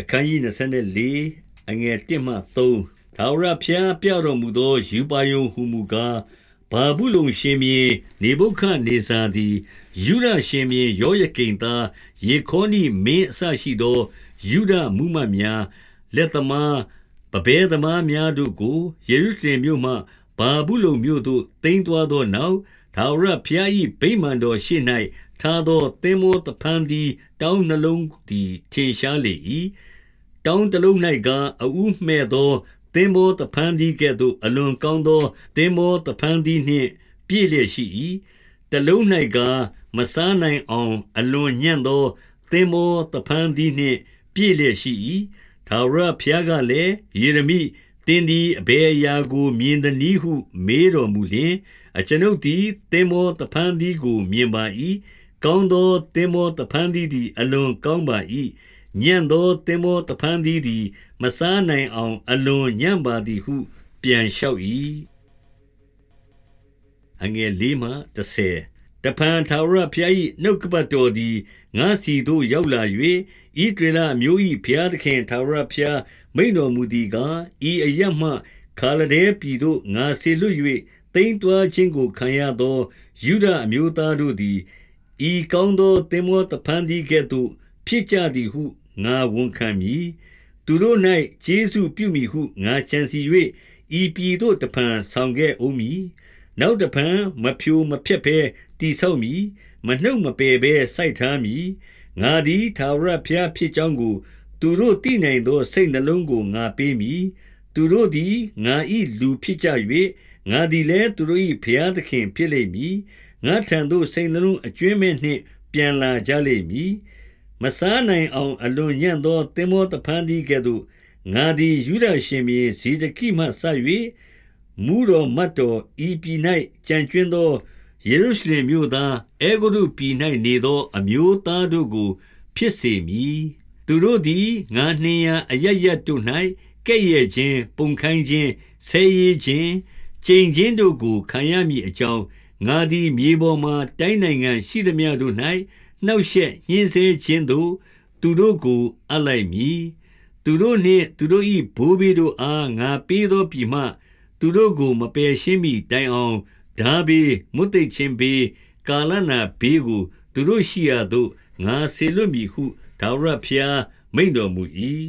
အခန်းကြီး24အငယ်1မှ3ထာဝရဘုရားပြတော်မူသောယူပါယုံဟုမူကားဘာဘူးလုံရှင်မြေနေဘုခနေဇာသည်ယူရရှင်မြေယောယကိန်သားယေခေါနိမင်းအစရှိသောယူဒမူမတ်များလက်သမားပပဲသမားများတို့ကိုယေရုရှလင်မြို့မှဘာဘူးလုံမြို့သို့တင်သွားသောနောက်ထာဝရဘုရား၏ဗိမာန်တော်ရှိ၌ ထားသောသင်္ဘောတဖန်သည် တောင်းနှလုံးသည်ထင်ရှားလေ၏တောင်းတလုံး၌ကအူးမှဲ့သောသင်္ဘောတဖန်သည်ကဲ့သို့အလွန်ကောင်းသောသင်္ဘောတဖန်သည်နှင့်ပြည့်လျက်ရှိ၏တလုံး၌ကမစားနိုင်အောင် အလွန်ညံ့သောသင်္ဘောတဖန်သည်နှင့်ပြည့်လျက်ရှိ၏ထာဝရဘုရားကလည်းယေရမိတင်းသည်အဘယ်အရာကိုမြင်သည်ဟု မေးတော်မူလျင်အကျွန်ုပ်သည်သင်္ဘောတဖန်သည်ကိုမြင်ပါ၏ ကောင်းသောသင်္ဘောတဖန်သည်သည် အလွန်ကောင်းပါ၏ညံ့သောသင်္ဘောတဖန်သည်သည် မစားနိုင်အောင် အလွန်ညံ့ပါသည်ဟု ပြန်လျှောက်၏အငယ်လေးမှ30တဖန်ထာဝရဘုရား၏နှုတ်ကပတ်တော်သည်ငါစီသို့ရောက်လာ၍ဤဒေလအမျိုး၏ဘုရားသခင်ထာဝရဘုရားမိန်တော်မူသည်ကားဤအရမှခါလဒဲပြည်သို့ငါဆေလွတ်၍တိမ်တွားခြင်းကိုခံရသော ယူဒအမျိုးသားတို့သည် ဤကောင်းသောသင်္ဘောတဖန်ဒီကဲ့သို့ ဖြစ်ကြသည်ဟုငါဝန်ခံမည်သူတို့၌ကျေးဇူးပြုမိဟုငါချန်စီ၍ဤပြည်သို့တဖန်ဆောင်ခဲ့ဦးမည်နောက်တဖန်မဖြိုမဖျက်ဘဲတိဆောက်မည်မနှုတ်မပယ်ဘဲစိုက်ထားမည်ငါသည်သာဝရဘုရားဖြစ်ကြောင်းကို သူတို့သိနိုင်သောစိတ်နှလုံးကိုငါပေးမည်သူတို့သည်ငါ၏လူဖြစ်ကြ၍ငါသည်လည်းသူတို့၏ဘုရားသခင်ဖြစ်လိမ့်မည် ငါထံသို့စိတ်နှလုံးအကျွင်းမဲ့နှင့် ပြန်လာကြလိမ့်မည်မစားနိုင်အောင် အလွန်ညံ့သောသင်္ဘောတဖန်သည်ကဲ့သို့ငါသည်ယူဒရှင်မြေဇေဒကိမှဆ၍မူတော်မတ်တော်ဤပြည်၌ကြံကျွင်းသောယေရုရှလင်မြို့သားအေဂုရုပြည်၌နေသောအမျိုးသားတို့ကို ဖြစ်စေမည်သူတို့သည်ငါနှင်းရအရရတို့၌ကဲ့ရဲ့ခြင်း ပုံခိုင်းခြင်းဆဲရေးခြင်းကျိန်ခြင်းတို့ကိုခံရမည်အကြောင်း ငါသည်မြေပေါ်မှတိုင်းနိုင်ငံရှိသမျှတို့၌နှောက်ရှက်ညှင်းဆဲခြင်းတို့သူတို့ကိုအပ်လိုက်မည်သူတို့နှင့်သူတို့၏ဘိုးဘေးတို့အားငါပေးသောပြည်မှသူတို့ကိုမပယ်ရှင်းမိတိုင်အောင်ဓာဘေးမွတ်သိချင်းဘေးကာလနာဘေးကို သူတို့ရှိရာသို့ငါဆေလွတ်မည်ဟုဒါဝရဖျားမိန်တော်မူ၏